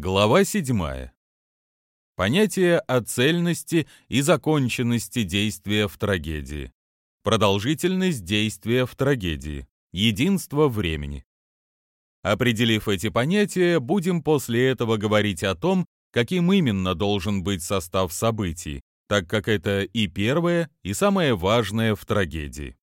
Глава 7. Понятие о цельности и законченности действия в трагедии. Продолжительность действия в трагедии. Единство времени. Определив эти понятия, будем после этого говорить о том, каким именно должен быть состав событий, так как это и первое, и самое важное в трагедии.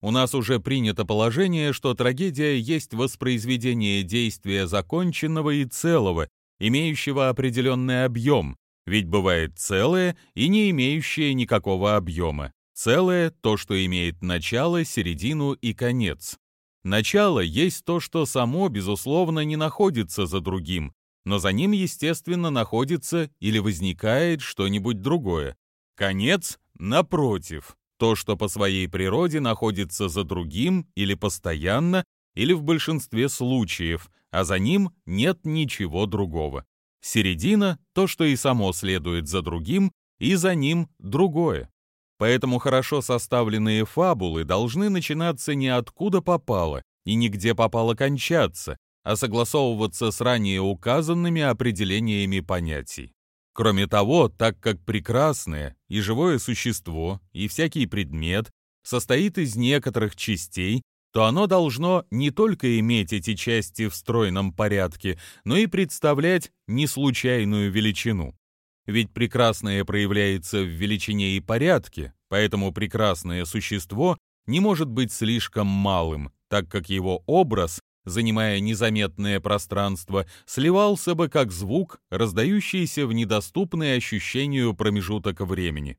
У нас уже принято положение, что трагедия есть воспроизведение действия законченного и целого, имеющего определенный объем, ведь бывает целое и не имеющее никакого объема. Целое — то, что имеет начало, середину и конец. Начало есть то, что само, безусловно, не находится за другим, но за ним, естественно, находится или возникает что-нибудь другое. Конец, напротив, то, что по своей природе находится за другим или постоянно, или в большинстве случаев, а за ним нет ничего другого. Середина — то, что и само следует за другим, и за ним другое. Поэтому хорошо составленные фабулы должны начинаться не откуда попало и нигде попало кончаться, а согласовываться с ранее указанными определениями понятий. Кроме того, так как прекрасное и живое существо, и всякий предмет состоит из некоторых частей, то оно должно не только иметь эти части в стройном порядке, но и представлять неслучайную величину. Ведь прекрасное проявляется в величине и порядке, поэтому прекрасное существо не может быть слишком малым, так как его образ, занимая незаметное пространство, сливался бы как звук, раздающийся в недоступный ощущению промежуток времени.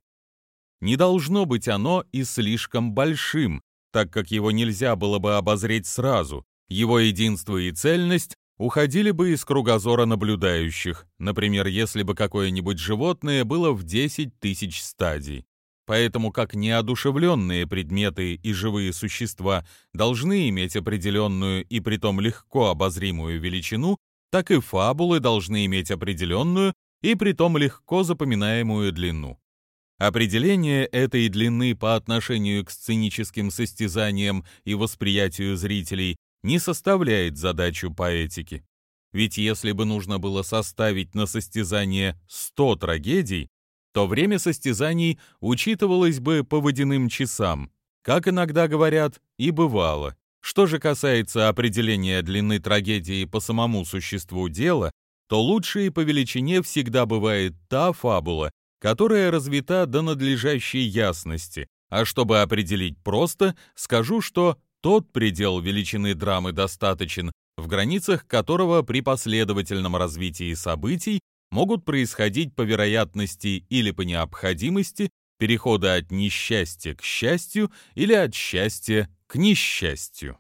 Не должно быть оно и слишком большим, так как его нельзя было бы обозреть сразу, его единство и цельность уходили бы из кругозора наблюдающих, например, если бы какое-нибудь животное было в 10 тысяч стадий. Поэтому как неодушевленные предметы и живые существа должны иметь определенную и притом легко обозримую величину, так и фабулы должны иметь определенную и притом легко запоминаемую длину. Определение этой длины по отношению к сценическим состязаниям и восприятию зрителей не составляет задачу поэтики. Ведь если бы нужно было составить на состязание 100 трагедий, то время состязаний учитывалось бы по водяным часам, как иногда говорят, и бывало. Что же касается определения длины трагедии по самому существу дела, то лучшей по величине всегда бывает та фабула, которая развита до надлежащей ясности, а чтобы определить просто, скажу, что тот предел величины драмы достаточен, в границах которого при последовательном развитии событий могут происходить по вероятности или по необходимости перехода от несчастья к счастью или от счастья к несчастью.